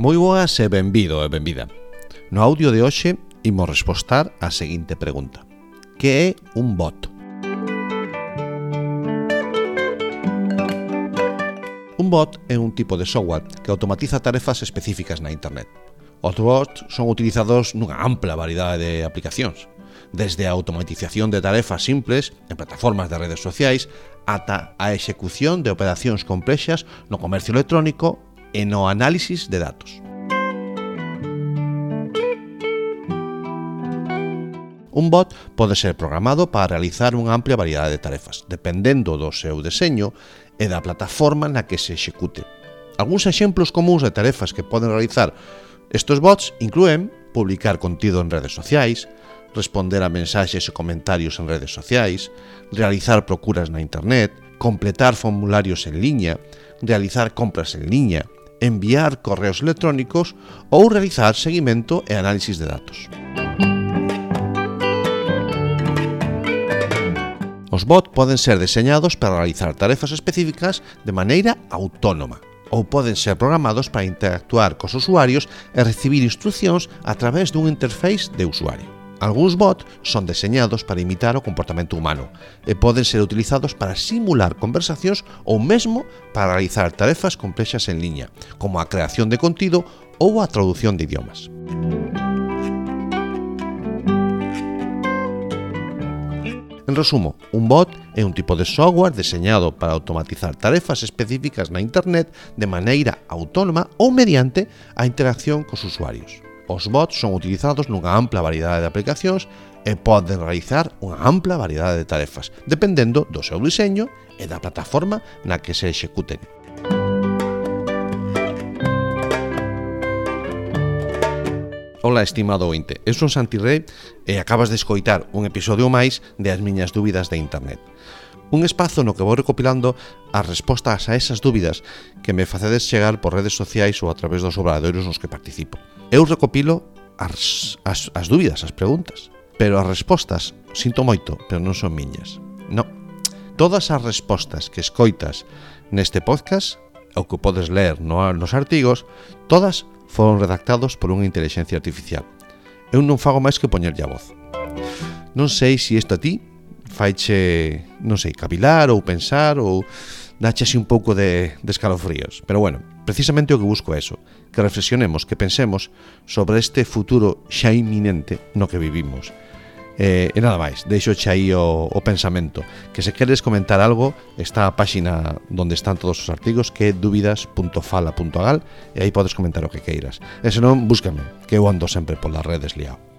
Moi boas e benvido e benvida. No audio de hoxe imos respostar a seguinte pregunta. Que é un bot? Un bot é un tipo de software que automatiza tarefas específicas na Internet. Os bots son utilizados nunha ampla variedade de aplicacións, desde a automatización de tarefas simples en plataformas de redes sociais ata a execución de operacións complexas no comercio electrónico e no análisis de datos. Un bot pode ser programado para realizar unha amplia variedade de tarefas, dependendo do seu deseño e da plataforma na que se execute. Alguns exemplos comuns de tarefas que poden realizar estos bots incluen publicar contido en redes sociais, responder a mensaxes e comentarios en redes sociais, realizar procuras na internet, completar formularios en liña, realizar compras en liña, enviar correos electrónicos ou realizar seguimento e análisis de datos. Os bots poden ser deseñados para realizar tarefas específicas de maneira autónoma ou poden ser programados para interactuar cos usuarios e recibir instruccións a través dun interface de usuario. Algúns bots son deseñados para imitar o comportamento humano e poden ser utilizados para simular conversacións ou mesmo para realizar tarefas complexas en liña, como a creación de contido ou a tradución de idiomas. En resumo, un bot é un tipo de software deseñado para automatizar tarefas específicas na Internet de maneira autónoma ou mediante a interacción cos usuarios. Os bots son utilizados nunha ampla variedade de aplicacións e poden realizar unha ampla variedade de tarefas, dependendo do seu diseño e da plataforma na que se executen. Ola, estimado ointe, eu son Santi Rey e acabas de escoitar un episodio máis de As miñas dúbidas de Internet un espazo no que vou recopilando as respostas a esas dúbidas que me facedes chegar por redes sociais ou a través dos obradoiros nos que participo. Eu recopilo as, as, as dúbidas, as preguntas, pero as respostas, sinto moito, pero non son miñas. No. Todas as respostas que escoitas neste podcast, ou que podes ler no, nos artigos, todas foron redactados por unha inteligencia artificial. Eu non fago máis que poñerlle a voz. Non sei se isto a ti faiche, non sei, cavilar ou pensar ou dache así un pouco de, de escalofríos. Pero bueno, precisamente o que busco é eso, que reflexionemos, que pensemos sobre este futuro xa inminente no que vivimos. Eh, e nada máis, deixo xa aí o, o pensamento. Que se queres comentar algo, está a páxina onde están todos os artigos, que é dúbidas.fala.gal, e aí podes comentar o que queiras. E senón, búscame, que eu ando sempre polas redes liado.